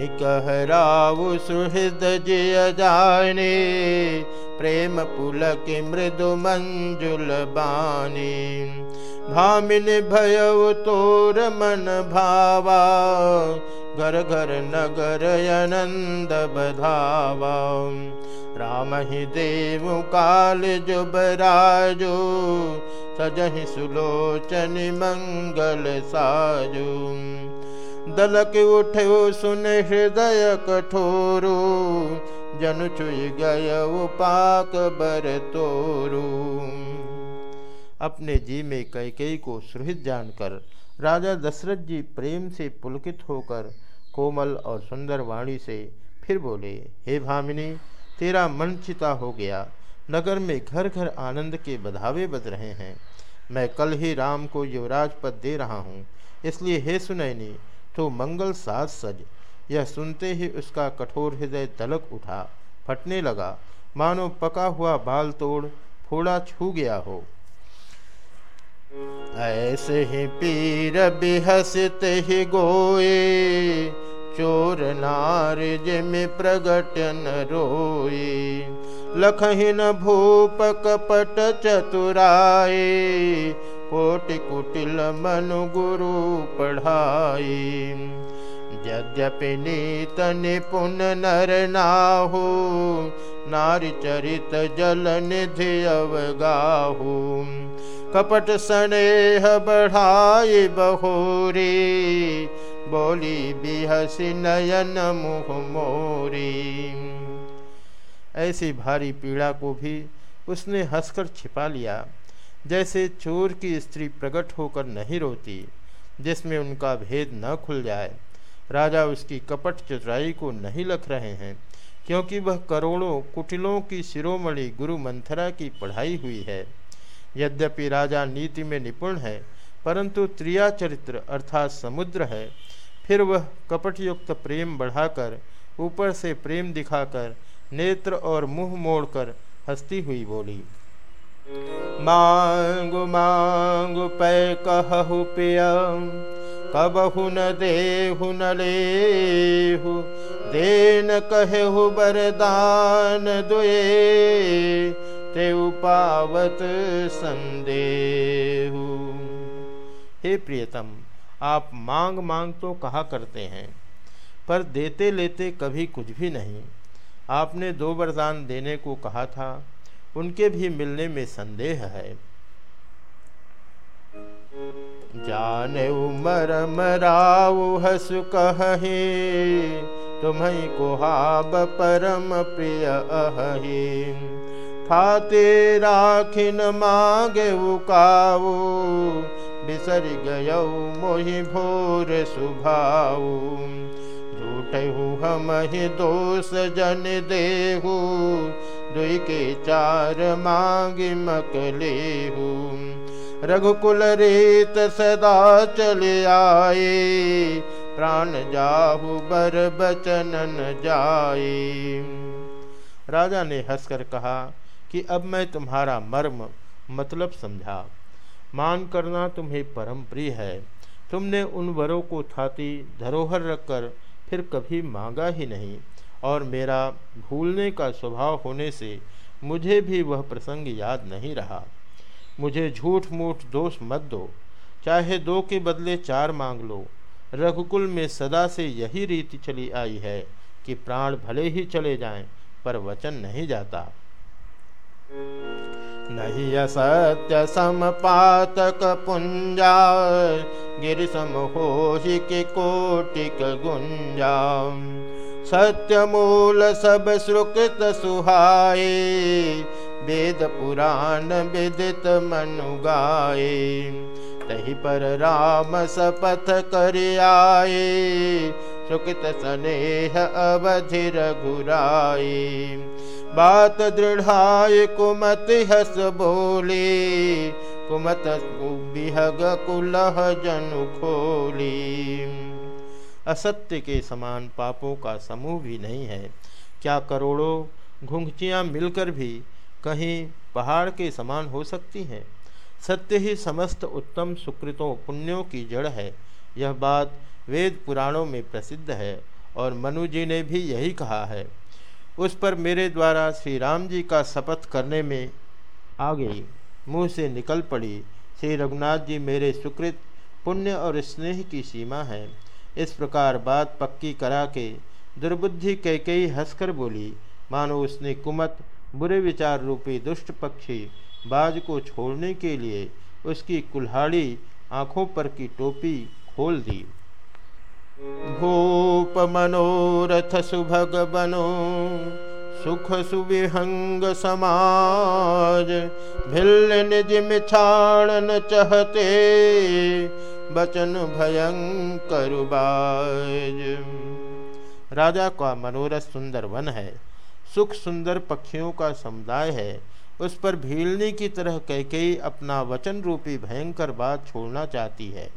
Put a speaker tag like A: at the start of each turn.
A: मुनि कहराव सुहृद जिय जाने प्रेम पुलक मृदु मंजुल बानी। भामिन भयव तोर मन भावा घर घर नगर बधावा। राम ही देव काल जुबराजो सजहि सुलोचन मंगल साजु दलक उठो सुन हृदय कठोरो, जन छुई गय पाक बर तोरू। अपने जी में कैकई को सुहृद जानकर, राजा दशरथ जी प्रेम से पुलकित होकर, कोमल और सुंदर वाणी से फिर बोले, हे भामिनी, तेरा मन चिता हो गया। नगर में घर घर आनंद के बधावे बज रहे हैं। मैं कल ही राम को युवराज पद दे रहा हूँ। इसलिए हे सुनैनी तो मंगल साज सज। यह सुनते ही उसका कठोर हृदय तलक उठा, फटने लगा। मानो पका हुआ बाल तोड़ फोड़ा छू गया हो। ऐसे ही पीर बिहसते ही गोए, चोर नार जिम प्रगटन रोए। लखहीन भूप कपट चतुराए कोटि कुटिल मनु गुरु पढ़ाई। यद्यपि नीत निपुण नर नाहु, नारी चरित जल निधि अवगाहु। कपट स्नेह बढ़ाई बहोरी, बोली बिहसी नयन मुह मोरी। ऐसी भारी पीड़ा को भी उसने हंसकर छिपा लिया। जैसे चोर की स्त्री प्रकट होकर नहीं रोती, जिसमें उनका भेद न खुल जाए। राजा उसकी कपट चतुराई को नहीं लख रहे हैं, क्योंकि वह करोड़ों कुटिलों की शिरोमणि गुरु मंथरा की पढ़ाई हुई है। यद्यपि राजा नीति में निपुण है, परंतु त्रिया चरित्र अर्थात समुद्र है, फिर वह कपटयुक्त प्रेम बढ़ाकर, ऊपर से प्रेम दिखाकर, नेत्र और मुँह मोड़कर हंसती हुई बोली। मांगु मांगु पै कहु पिय। कबहु न देहु, न लेहु। देन कहेहु बरदान दुए। ते पावत संदेहु। हे प्रियतम, आप मांग मांग तो कहा करते हैं, पर देते लेते कभी कुछ भी नहीं। आपने दो वरदान देने को कहा था उनके भी मिलने में संदेह है। जाने उमर मराऊ हसु कहे, तुम्हें कुहाब परम प्रिय अहि। खाते राखिन मांगे उकाऊ, बिसर गय मोहि भोर सुभाऊ। झूठहु हम दोष जन देहु दुई के चार मांगी मकलेहु रघुकुल रेत सदा चले आए, प्राण जाहु बर बचनन जाए। राजा ने हंसकर कहा कि अब मैं तुम्हारा मर्म मतलब समझा। मान करना तुम्हें परम प्रिय है। तुमने उन वरों को थाती धरोहर रखकर फिर कभी मांगा ही नहीं। और मेरा भूलने का स्वभाव होने से मुझे भी वह प्रसंग याद नहीं रहा। मुझे झूठ मूठ दोष मत दो। चाहे दो के बदले चार मांग लो। रघुकुल में सदा से यही रीति चली आई है कि प्राण भले ही चले जाएँ, पर वचन नहीं जाता। नहीं असत्य समपातक पुंजा गिर समहोहि के कोटिक गुंजा सत्य मूल सब श्रुकृत सुहाए वेद पुराण विदित मनु गाए। तही पर राम सपथ कर आए सुकृत स्नेह अवधिर घुराए बात दृढ़ाय कुमत हस बोले कुमत बिहग कुलह जनु खोली असत्य के समान पापों का समूह भी नहीं है। क्या करोड़ों घुंघचियाँ मिलकर भी कहीं पहाड़ के समान हो सकती हैं? सत्य ही समस्त उत्तम सुकृतों पुण्यों की जड़ है। यह बात वेद पुराणों में प्रसिद्ध है और मनु जी ने भी यही कहा है। उस पर मेरे द्वारा श्री राम जी का शपथ करने में आ गई। मुँह से निकल पड़ी, श्री रघुनाथ जी मेरे सुकृत, पुण्य और स्नेह की सीमा है। इस प्रकार बात पक्की करा के दुर्बुद्धि कई कई हंसकर बोली, मानो उसने कुमत, बुरे विचार रूपी दुष्ट पक्षी बाज को छोड़ने के लिए उसकी कुल्हाड़ी आँखों पर की टोपी खोल दी। भूप मनोरथ सुभग बनो, सुख सुविहंग समाज, भिल्ल निज मिछाड़न चहते बचन भयंकर राजा का मनोरथ सुंदर वन है, सुख सुंदर पक्षियों का समुदाय है। उस पर भीलने की तरह कई अपना वचन रूपी भयंकर बात छोड़ना चाहती है।